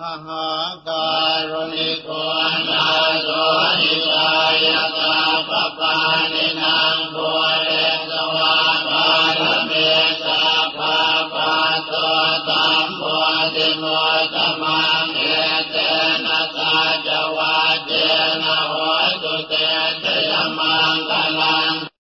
มหาการุณิโกนาโสหิกายตาปปานินางบัวเรสวาบาลเมตาปาปาตัวตัมบัวติโมตมังเอเตนะสาจวาเจนะโหตุเตชยมา